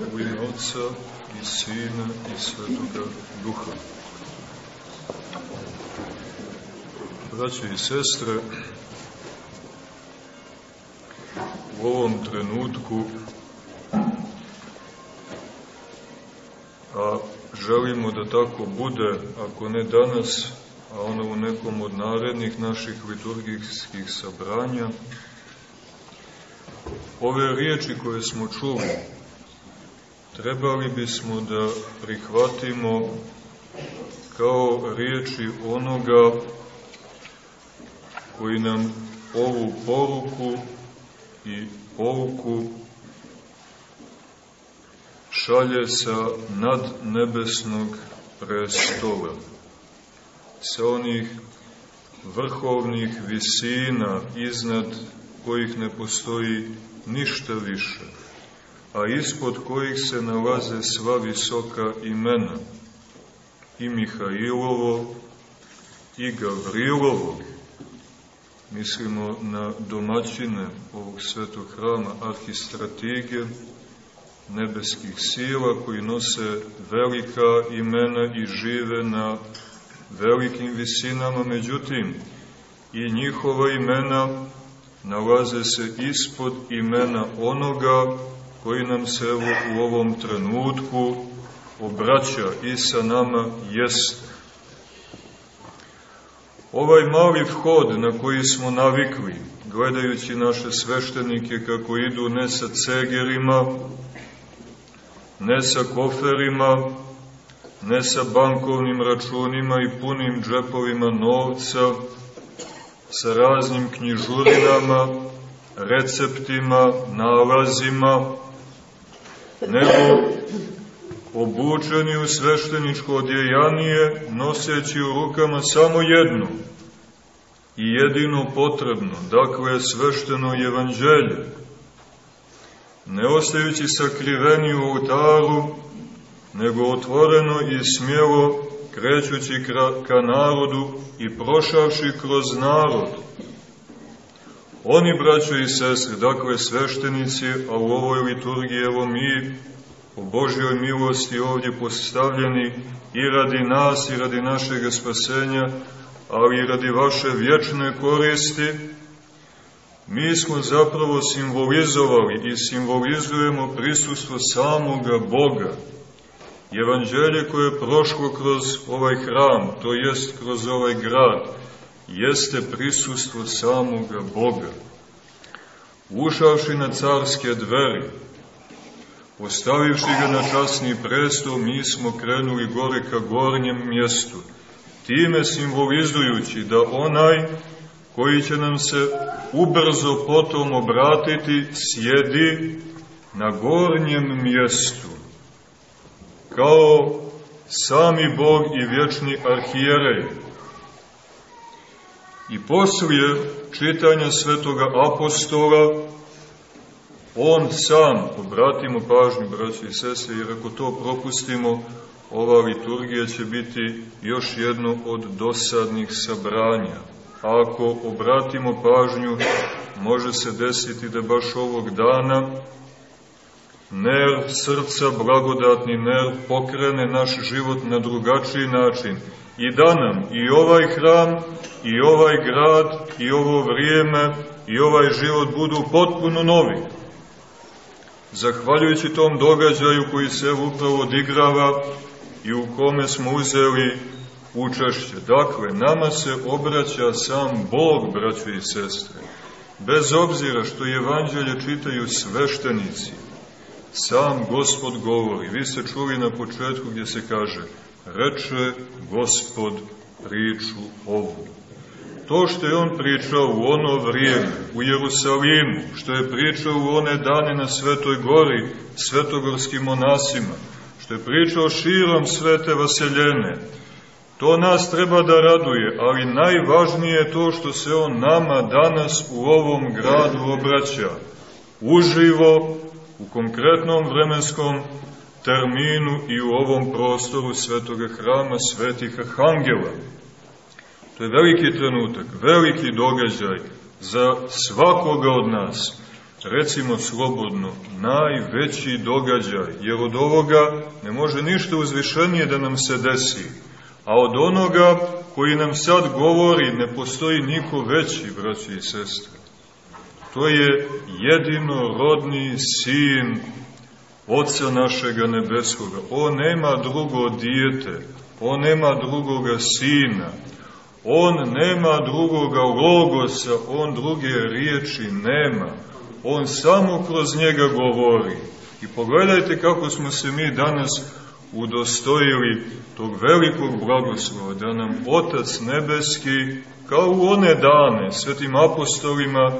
U ime Otca i Sina i Svetoga Duha. Braće i sestre, u ovom trenutku a želimo da tako bude, ako ne danas, a ono u nekom od narednih naših liturgijskih sabranja, ove riječi koje smo čuli, trebali bismo da prihvatimo kao riječi onoga koji nam ovu poruku i pouku šalje sa nadnebesnog prestola, sa onih vrhovnih visina iznad kojih ne postoji ništa više, a ispod kojih se nalaze sva visoka imena, i Mihailovo, i Gavrilovo, mislimo na domaćine ovog svetog hrama arhistratige, nebeskih sila koji nose velika imena i žive na velikim visinama, međutim i njihova imena nalaze se ispod imena onoga koji nam se evo u ovom trenutku obraća i sa nama jeste. Ovaj mali vhod na koji smo navikli, gledajući naše sveštenike kako idu ne sa cegerima, ne sa koferima, ne sa bankovnim računima i punim džepovima novca, sa raznim knjižurinama, receptima, nalazima, nego obučeni u svešteničko odjejanije, noseći u rukama samo jednu i jedino potrebno, dakle svešteno evanđelje, ne ostajući sakriveni u oltaru, nego otvoreno i smjelo krećući ka narodu i prošavši kroz narod. Oni, braćo i sestre, dakle sveštenici, a u ovoj liturgiji evo mi, po Božjoj milosti ovdje postavljeni i radi nas i radi našeg spasenja, ali i radi vaše vječne koristi, mi smo zapravo simbolizovali i simbolizujemo prisustvo samoga Boga. Evanđelje koje je prošlo kroz ovaj hram, to jest kroz ovaj grad, jeste prisustvo samoga Boga. Ušavši na carske dveri, postavivši ga na časni presto, mi smo krenuli gore ka gornjem mjestu, time simbolizujući da onaj koji će nam se ubrzo potom obratiti, sjedi na gornjem mjestu, kao sami Bog i vječni arhijerej. I poslije čitanja svetoga apostola, on sam, obratimo pažnju, braći i sese, jer ako to propustimo, ova liturgija će biti još jedno od dosadnih sabranja. Ako obratimo pažnju, može se desiti da baš ovog dana nerv srca, blagodatni nerv, pokrene naš život na drugačiji način i da nam i ovaj hram, i ovaj grad, i ovo vrijeme, i ovaj život budu potpuno novi. Zahvaljujući tom događaju koji se upravo odigrava i u kome smo uzeli učešće. Dakle, nama se obraća sam Bog, braćo i sestre. Bez obzira što evanđelje čitaju sveštenici, sam Gospod govori. Vi ste čuli na početku gdje se kaže reče Gospod priču ovu. To što je on pričao u ono vrijeme, u Jerusalimu, što je pričao u one dane na Svetoj gori, svetogorskim monasima, što je pričao širom Svete Vaseljene, To nas treba da raduje, ali najvažnije je to što se on nama danas u ovom gradu obraća. Uživo, u konkretnom vremenskom terminu i u ovom prostoru svetoga hrama svetih arhangela. To je veliki trenutak, veliki događaj za svakoga od nas. recimo slobodno, najveći događaj, jer od ovoga ne može ništa uzvišenije da nam se desi, a od onoga koji nam sad govori ne postoji niko veći, braći i sestre. To je jedino rodni sin Oca našega nebeskoga. On nema drugo dijete, on nema drugoga sina, on nema drugoga logosa, on druge riječi nema. On samo kroz njega govori. I pogledajte kako smo se mi danas udostojili tog velikog blagoslova, da nam Otac Nebeski, kao u one dane, svetim apostolima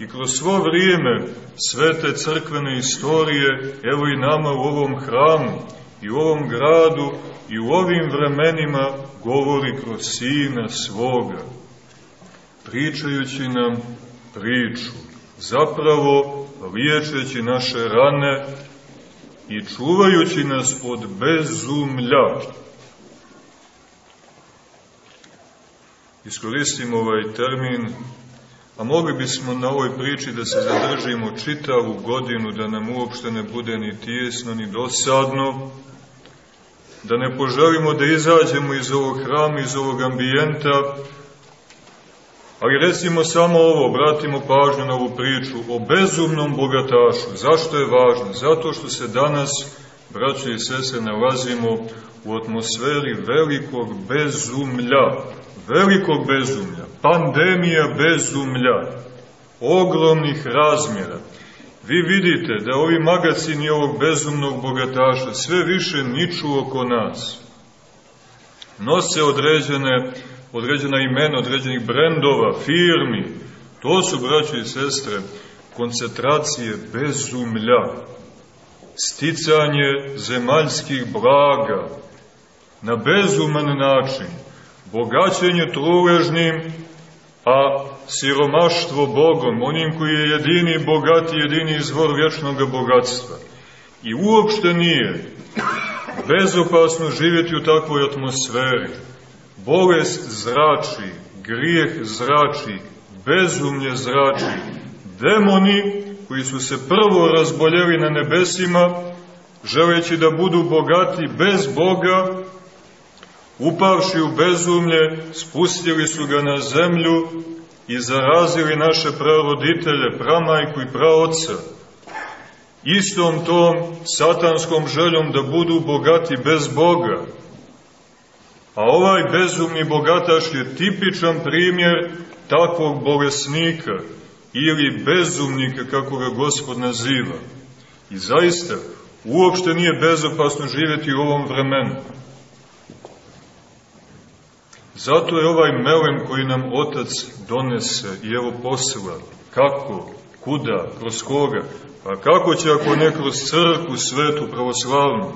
i kroz svo vrijeme svete crkvene istorije, evo i nama u ovom hramu, i u ovom gradu, i u ovim vremenima govori kroz Sina svoga, pričajući nam priču, zapravo liječeći naše rane i čuvajući nas od bezumlja. Iskoristimo ovaj termin, a mogli bismo na ovoj priči da se zadržimo čitavu godinu, da nam uopšte ne bude ni tijesno, ni dosadno, da ne poželimo da izađemo iz ovog hrama, iz ovog ambijenta, ali recimo samo ovo, obratimo pažnju na ovu priču o bezumnom bogatašu. Zašto je važno? Zato što se danas, braćo i sese, nalazimo u atmosferi velikog bezumlja, velikog bezumlja, pandemija bezumlja, ogromnih razmjera. Vi vidite da ovi magacini ovog bezumnog bogataša sve više niču oko nas. Nose određene, određena imena, određenih brendova, firmi. To su, braći i sestre, koncentracije bezumlja, sticanje zemaljskih blaga na bezuman način, bogaćenje truležnim, a siromaštvo Bogom, onim koji je jedini bogat i jedini izvor vječnog bogatstva. I uopšte nije bezopasno živjeti u takvoj atmosferi. Bolest zrači, grijeh zrači, bezumlje zrači, demoni koji su se prvo razboljeli na nebesima, želeći da budu bogati bez Boga, upavši u bezumlje, spustili su ga na zemlju i zarazili naše praroditelje, pramajku i praoca, istom tom satanskom željom da budu bogati bez Boga. A ovaj bezumni bogataš je tipičan primjer takvog bolesnika ili bezumnika, kako ga Gospod naziva. I zaista, uopšte nije bezopasno živjeti u ovom vremenu. Zato je ovaj melem koji nam Otac donese i evo posla, kako, kuda, kroz koga, pa kako će ako ne kroz crkvu svetu pravoslavnu,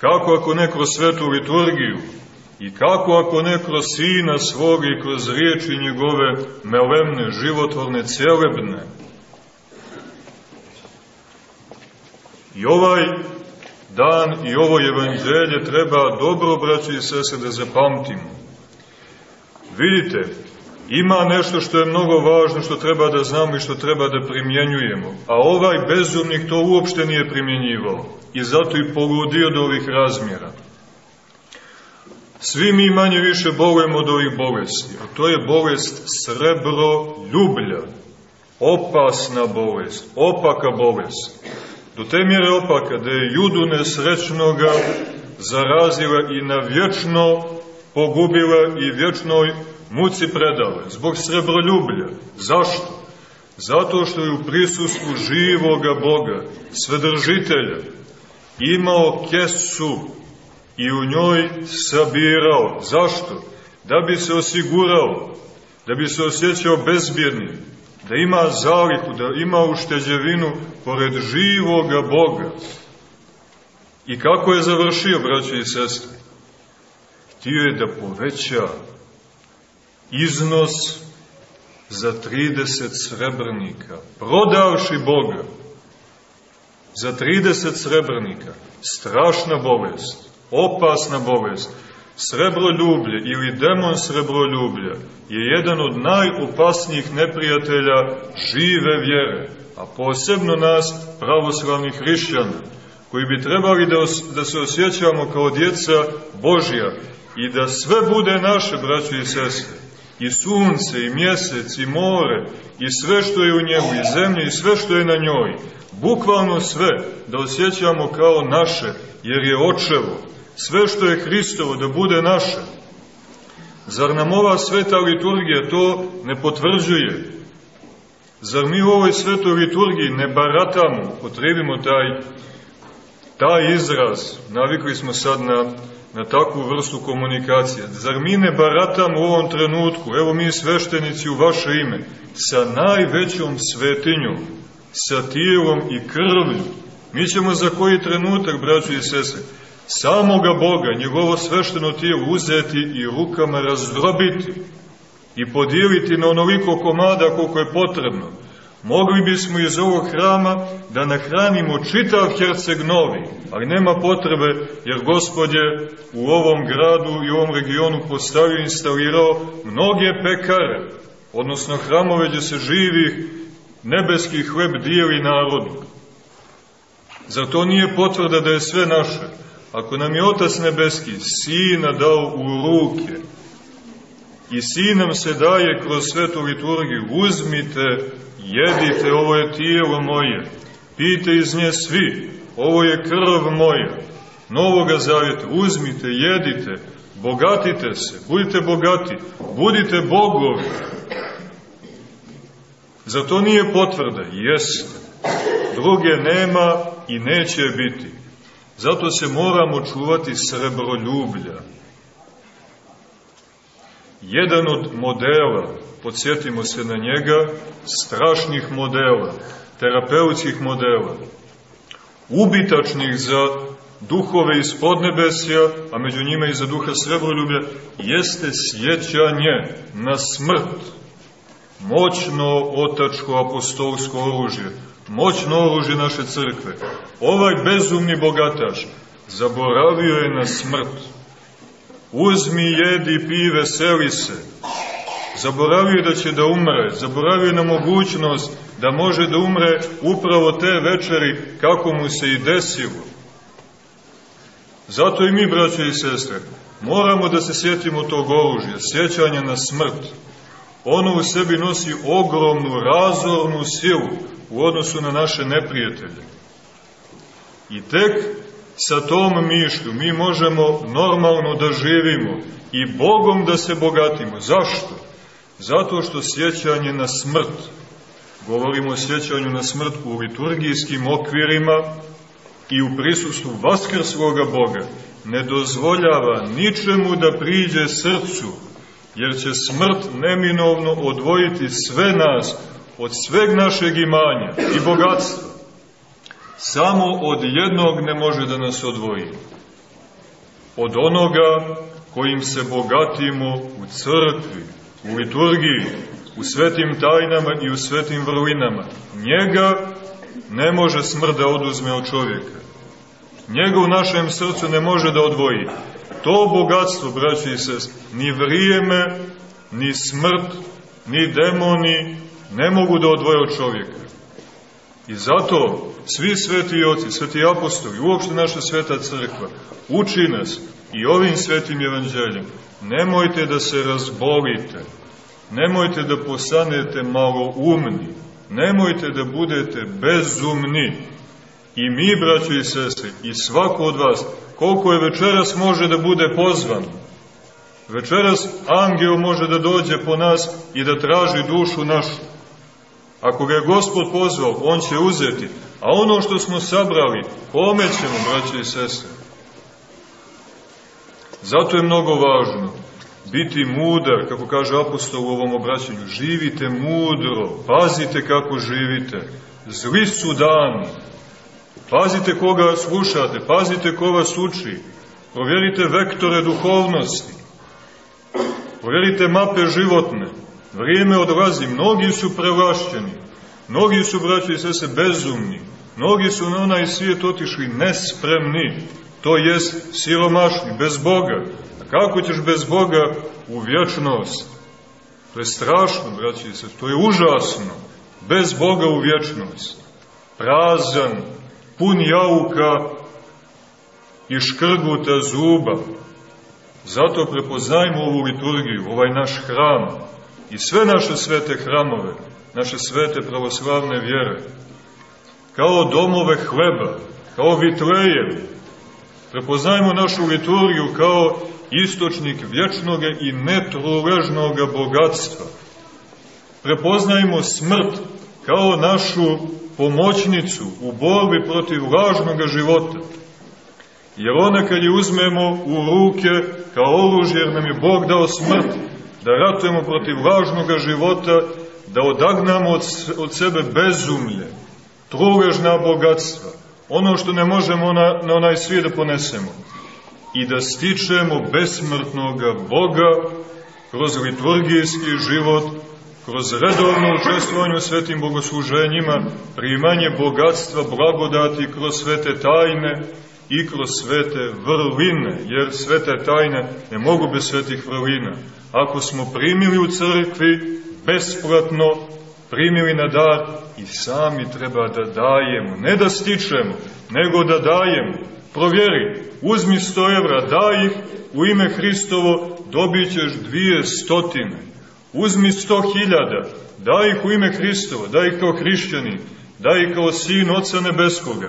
kako ako ne kroz svetu liturgiju, i kako ako ne kroz sina svoga i kroz riječi njegove melemne, životvorne, celebne. I ovaj dan i ovo evanđelje treba dobro, braći i sese, da zapamtimo Vidite, ima nešto što je mnogo važno, što treba da znamo i što treba da primjenjujemo. A ovaj bezumnik to uopšte nije primjenjivao. I zato i poludio do ovih razmjera. Svi mi manje više bolujemo od ovih bolesti, a to je bolest srebro ljublja. Opasna bolest, opaka bolest. Do te mjere opaka da je judu nesrećnoga zarazila i na vječno pogubila i vječnoj muci predale, zbog srebroljublja. Zašto? Zato što je u prisustvu živoga Boga, svedržitelja, imao kesu i u njoj sabirao. Zašto? Da bi se osigurao, da bi se osjećao bezbjednim, da ima zaliku, da ima ušteđevinu pored živoga Boga. I kako je završio, braći i sestre? Htio je da poveća iznos za 30 srebrnika, prodavši Boga za 30 srebrnika. Strašna bolest, opasna bolest. Srebroljublje ili demon srebroljublja je jedan od najopasnijih neprijatelja žive vjere. a posebno nas, pravoslavnih hrišćana, koji bi trebali da, os, da se osjećamo kao djeca Božja i da sve bude naše, braće i sestre, i sunce, i mjesec, i more, i sve što je u njemu, i zemlje, i sve što je na njoj, bukvalno sve, da osjećamo kao naše, jer je očevo, sve što je Hristovo, da bude naše. Zar nam ova sveta liturgija to ne potvrđuje? Zar mi u ovoj svetoj liturgiji ne baratamo, potrebimo taj, taj izraz, navikli smo sad na, na takvu vrstu komunikacije, zar mi ne baratamo u ovom trenutku, evo mi sveštenici u vaše ime, sa najvećom svetinjom, sa tijelom i krvlju, mi ćemo za koji trenutak, braćo i sese, samoga Boga, njegovo svešteno tijelo uzeti i rukama razdrobiti i podijeliti na onoliko komada koliko je potrebno. Mogli bismo iz ovog hrama da nahranimo čitav Herceg Novi, ali nema potrebe jer Gospod je u ovom gradu i u ovom regionu postavio i instalirao mnoge pekare, odnosno hramove gdje se živi nebeski hleb dijeli narodu. Zar to nije potvrda da je sve naše? Ako nam je Otac Nebeski Sina dao u ruke i Sin nam se daje kroz svetu liturgiju, uzmite, jedite, ovo je tijelo moje, pite iz nje svi, ovo je krv moja, novoga zavjeta, uzmite, jedite, bogatite se, budite bogati, budite bogovi. Za to nije potvrda, jeste. Druge nema i neće biti. Zato se moramo čuvati srebroljublja. Jedan od modela, podsjetimo se na njega, strašnih modela, terapeutskih modela, ubitačnih za duhove iz podnebesja, a među njima i za duha srebroljublja, jeste sjećanje na smrt, moćno otačko apostolsko oružje, moćno oružje naše crkve. Ovaj bezumni bogataš zaboravio je na smrt. Uzmi, jedi, pi, veseli se. Zaboravio da će da umre, zaboravio na mogućnost da može da umre upravo te večeri kako mu se i desilo. Zato i mi, braće i sestre, moramo da se sjetimo tog oružja, sjećanja na smrt. Ono u sebi nosi ogromnu razornu silu, u odnosu na naše neprijatelje. I tek sa tom mišlju mi možemo normalno da živimo i Bogom da se bogatimo. Zašto? Zato što sjećanje na smrt, govorimo o sjećanju na smrt u liturgijskim okvirima i u prisustvu vaskrsloga Boga, ne dozvoljava ničemu da priđe srcu, jer će smrt neminovno odvojiti sve nas od sveg našeg imanja i bogatstva, samo od jednog ne može da nas odvoji. Od onoga kojim se bogatimo u crkvi, u liturgiji, u svetim tajnama i u svetim vrlinama. Njega ne može smrt da oduzme od čovjeka. Njega u našem srcu ne može da odvoji. To bogatstvo, braći i sest, ni vrijeme, ni smrt, ni demoni, ne mogu da odvoje od čovjeka. I zato svi sveti oci, sveti apostoli, uopšte naša sveta crkva, uči nas i ovim svetim evanđeljem, nemojte da se razbolite, nemojte da posanete malo umni, nemojte da budete bezumni. I mi, braći i sestri, i svako od vas, koliko je večeras može da bude pozvan, večeras angel može da dođe po nas i da traži dušu našu, Ako ga je Gospod pozvao, on će uzeti. A ono što smo sabrali, kome ćemo, braće i sestre? Zato je mnogo važno biti mudar, kako kaže apostol u ovom obraćanju. Živite mudro, pazite kako živite. Zli su dani. Pazite koga slušate, pazite ko vas uči. Provjerite vektore duhovnosti. Provjerite mape životne. Vrijeme odlazi, mnogi su prevlašćeni, mnogi su, braći i sese, bezumni, mnogi su na onaj svijet otišli nespremni, to jest siromašni, bez Boga. A kako ćeš bez Boga u vječnost? To je strašno, braći sese, to je užasno. bez Boga u vječnost, prazan, pun jauka i škrguta zuba. Zato prepoznajmo ovu liturgiju, ovaj naš hram i sve naše svete hramove, naše svete pravoslavne vjere, kao domove hleba, kao vitleje. Prepoznajmo našu liturgiju kao istočnik vječnog i netruležnog bogatstva. Prepoznajmo smrt kao našu pomoćnicu u borbi protiv lažnog života. Jer ona kad je uzmemo u ruke kao oružje, jer nam je Bog dao smrt, da ratujemo protiv lažnog života, da odagnamo od, sebe bezumlje, truležna bogatstva, ono što ne možemo na, na onaj svijet da ponesemo, i da stičemo besmrtnog Boga kroz liturgijski život, kroz redovno učestvovanje u svetim bogosluženjima, primanje bogatstva, blagodati kroz svete tajne i kroz svete vrline, jer svete tajne ne mogu bez svetih vrlina. Ako smo primili u crkvi besplatno, primili na dar i sami treba da dajemo, ne da stičemo, nego da dajemo. Provjeri, uzmi sto evra, daj ih u ime Hristovo, dobit ćeš dvije stotine. Uzmi sto hiljada, daj ih u ime Hristovo, daj ih kao hrišćani, daj ih kao sin Oca Nebeskoga.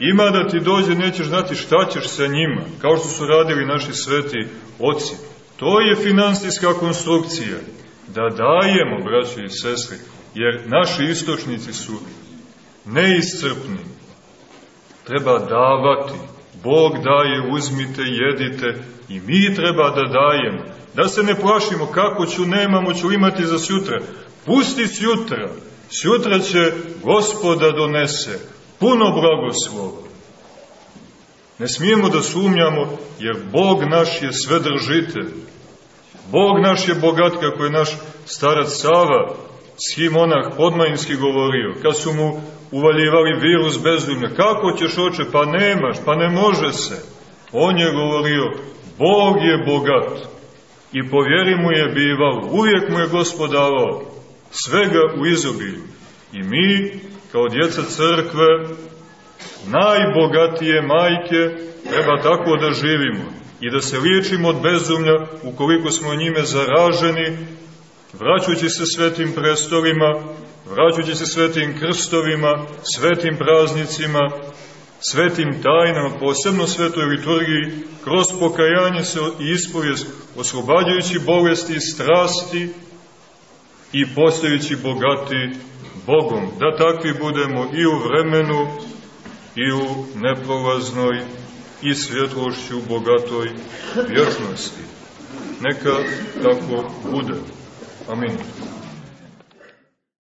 Ima da ti dođe, nećeš znati šta ćeš sa njima, kao što su radili naši sveti oci. To je finansijska konstrukcija. Da dajemo, braći i sestri, jer naši istočnici su neiscrpni. Treba davati. Bog daje, uzmite, jedite i mi treba da dajemo. Da se ne plašimo kako ću, nemamo, ću imati za sutra. Pusti sutra. Sutra će gospoda donese puno blagoslova. Ne smijemo da sumnjamo, jer Bog naš je svedržitelj. Bog naš je bogat, kako je naš starac Sava, Schimonah podmajinski govorio, kad su mu uvaljivali virus bezumlja, kako ćeš oče, pa nemaš, pa ne može se. On je govorio, Bog je bogat i po vjeri mu je bivalo, uvijek mu je gospodavao, svega u izobilju. I mi, kao djeca crkve, najbogatije majke, treba tako da živimo i da se liječimo od bezumlja ukoliko smo njime zaraženi, vraćući se svetim prestolima, vraćući se svetim krstovima, svetim praznicima, svetim tajnama, posebno svetoj liturgiji, kroz pokajanje se i ispovijest, oslobađajući bolesti i strasti i postajući bogati Bogom, da takvi budemo i u vremenu i u neprolaznoj i svjetlošću bogatoj vječnosti. Neka tako bude. Amin.